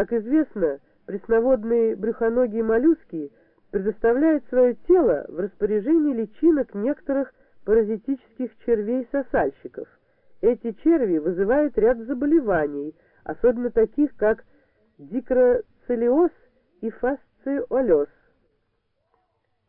Как известно, пресноводные брюхоногие моллюски предоставляют свое тело в распоряжение личинок некоторых паразитических червей-сосальщиков. Эти черви вызывают ряд заболеваний, особенно таких, как дикроцелиоз и фасциолез,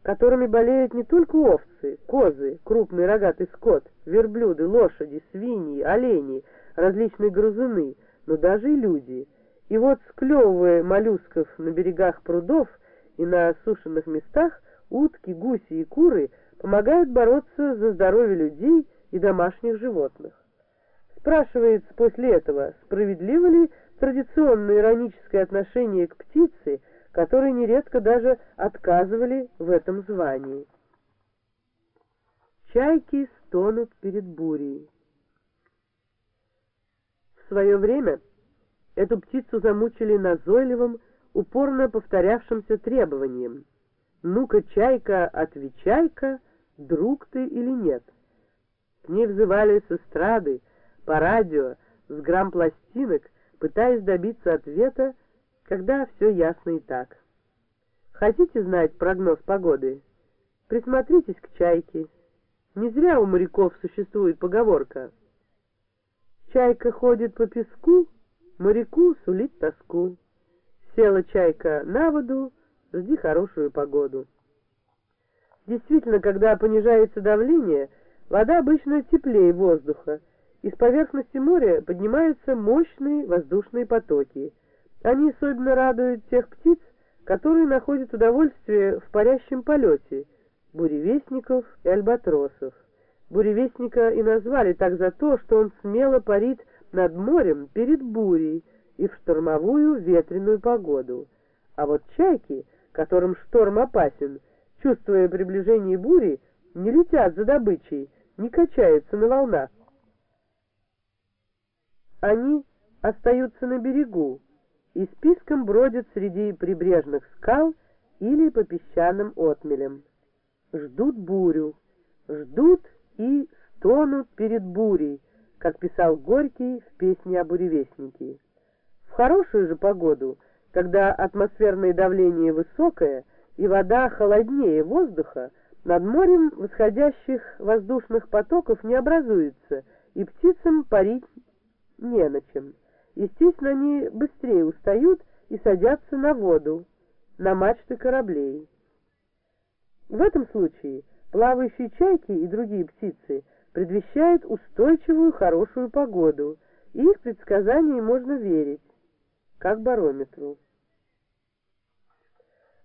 которыми болеют не только овцы, козы, крупный рогатый скот, верблюды, лошади, свиньи, олени, различные грызуны, но даже и люди. И вот, склевывая моллюсков на берегах прудов и на осушенных местах, утки, гуси и куры помогают бороться за здоровье людей и домашних животных. Спрашивается после этого, справедливо ли традиционное ироническое отношение к птице, которые нередко даже отказывали в этом звании. Чайки стонут перед бурей. В свое время эту птицу замучили назойливым, упорно повторявшимся требованием. «Ну-ка, чайка, отвечай-ка, друг ты или нет?» К ней взывали с эстрады, по радио, с грамм пластинок, пытаясь добиться ответа, когда все ясно и так. Хотите знать прогноз погоды? Присмотритесь к чайке. Не зря у моряков существует поговорка. Чайка ходит по песку, моряку сулит тоску. Села чайка на воду, жди хорошую погоду. Действительно, когда понижается давление, вода обычно теплее воздуха, из поверхности моря поднимаются мощные воздушные потоки. Они особенно радуют тех птиц, которые находят удовольствие в парящем полете, буревестников и альбатросов. Буревестника и назвали так за то, что он смело парит над морем перед бурей и в штормовую ветреную погоду. А вот чайки, которым шторм опасен, чувствуя приближение бури, не летят за добычей, не качаются на волнах, они остаются на берегу и списком бродят среди прибрежных скал или по песчаным отмелям. Ждут бурю, ждут и стонут перед бурей, как писал Горький в песне о буревестнике. В хорошую же погоду, когда атмосферное давление высокое и вода холоднее воздуха, над морем восходящих воздушных потоков не образуется, и птицам парить не на чем. Естественно, они быстрее устают и садятся на воду, на мачты кораблей. В этом случае плавающие чайки и другие птицы предвещают устойчивую хорошую погоду, и их предсказаниям можно верить, как барометру.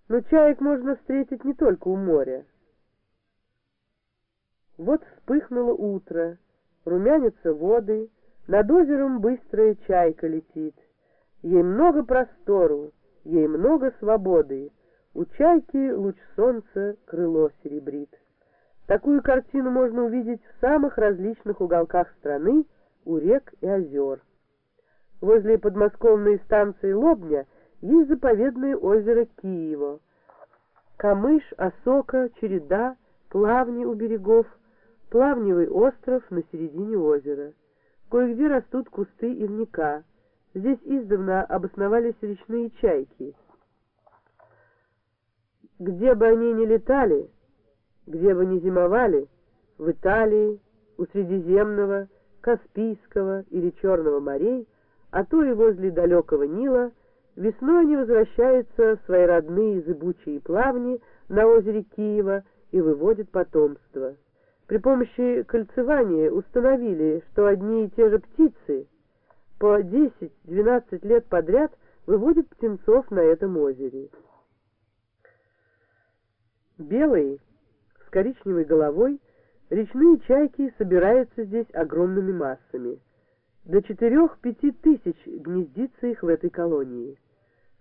Но чаек можно встретить не только у моря. Вот вспыхнуло утро, румянятся воды, над озером быстрая чайка летит. Ей много простору, ей много свободы. У чайки луч солнца крыло серебрит. Такую картину можно увидеть в самых различных уголках страны, у рек и озер. Возле подмосковной станции Лобня есть заповедное озеро Киево. Камыш, осока, череда, плавни у берегов, плавневый остров на середине озера. Кое-где растут кусты ивника. Здесь издавна обосновались речные чайки. Где бы они ни летали, где бы ни зимовали, в Италии, у Средиземного, Каспийского или Черного морей, а то и возле далекого Нила, весной они возвращаются свои родные зыбучие плавни на озере Киева и выводят потомство. При помощи кольцевания установили, что одни и те же птицы по 10-12 лет подряд выводят птенцов на этом озере. Белые, с коричневой головой, речные чайки собираются здесь огромными массами. До 4-5 тысяч гнездится их в этой колонии.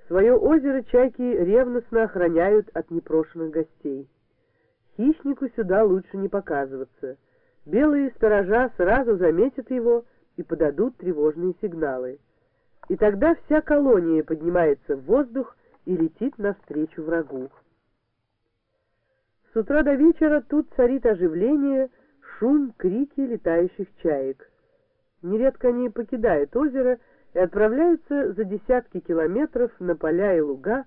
Свое озеро чайки ревностно охраняют от непрошенных гостей. Хищнику сюда лучше не показываться. Белые сторожа сразу заметят его и подадут тревожные сигналы. И тогда вся колония поднимается в воздух и летит навстречу врагу. С утра до вечера тут царит оживление, шум, крики летающих чаек. Нередко они покидают озеро и отправляются за десятки километров на поля и луга,